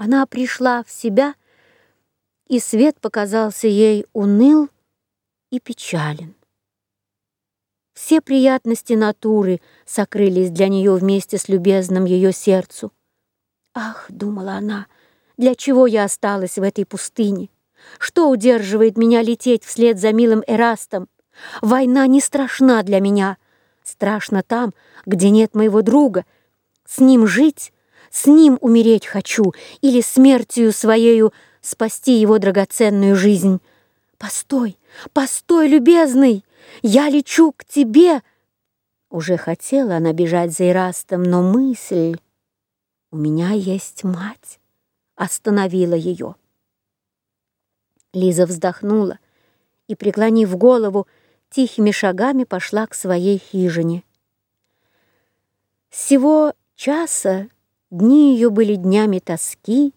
Она пришла в себя, и свет показался ей уныл и печален. Все приятности натуры сокрылись для нее вместе с любезным ее сердцу. «Ах!» — думала она, — «для чего я осталась в этой пустыне? Что удерживает меня лететь вслед за милым Эрастом? Война не страшна для меня. Страшно там, где нет моего друга. С ним жить с ним умереть хочу или смертью своею спасти его драгоценную жизнь. Постой, постой, любезный, я лечу к тебе. Уже хотела она бежать за Ирастом, но мысль «У меня есть мать» остановила ее. Лиза вздохнула и, преклонив голову, тихими шагами пошла к своей хижине. Всего часа Дни ее были днями тоски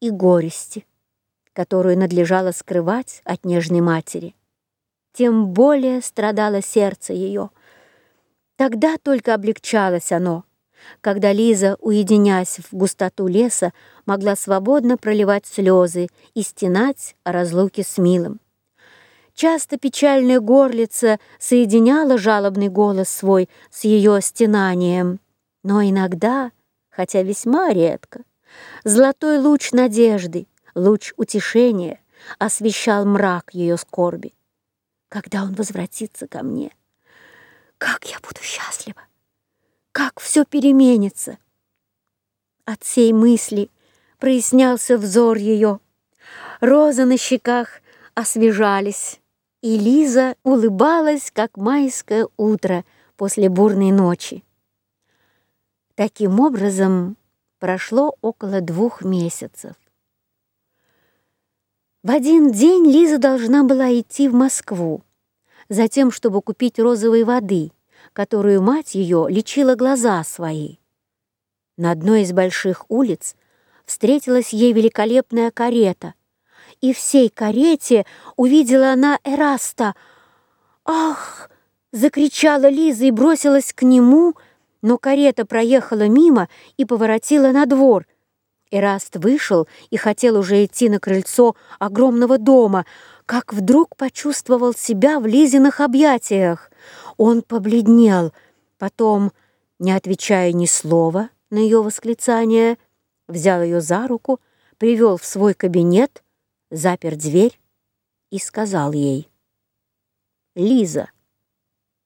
и горести, которую надлежало скрывать от нежной матери. Тем более страдало сердце ее. Тогда только облегчалось оно, когда Лиза, уединясь в густоту леса, могла свободно проливать слезы и стенать о разлуке с милым. Часто печальная горлица соединяла жалобный голос свой с ее стенанием, но иногда хотя весьма редко. Золотой луч надежды, луч утешения освещал мрак ее скорби. Когда он возвратится ко мне, как я буду счастлива, как все переменится. От сей мысли прояснялся взор ее, розы на щеках освежались, и Лиза улыбалась, как майское утро после бурной ночи. Таким образом, прошло около двух месяцев. В один день Лиза должна была идти в Москву, затем, чтобы купить розовой воды, которую мать ее лечила глаза свои. На одной из больших улиц встретилась ей великолепная карета, и в сей карете увидела она Эраста. «Ах!» — закричала Лиза и бросилась к нему — но карета проехала мимо и поворотила на двор. Эраст вышел и хотел уже идти на крыльцо огромного дома, как вдруг почувствовал себя в Лизиных объятиях. Он побледнел, потом, не отвечая ни слова на ее восклицание, взял ее за руку, привел в свой кабинет, запер дверь и сказал ей, «Лиза,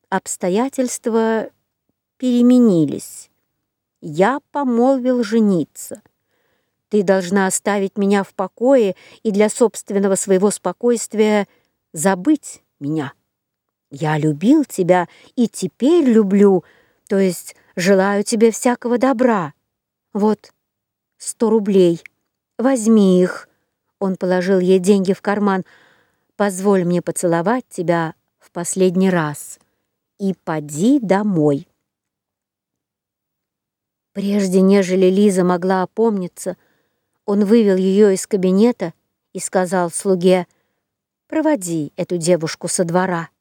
обстоятельства переменились. Я помолвил жениться. Ты должна оставить меня в покое и для собственного своего спокойствия забыть меня. Я любил тебя и теперь люблю, то есть желаю тебе всякого добра. Вот сто рублей, возьми их. Он положил ей деньги в карман. Позволь мне поцеловать тебя в последний раз и поди домой. Прежде нежели Лиза могла опомниться, он вывел ее из кабинета и сказал слуге, «Проводи эту девушку со двора».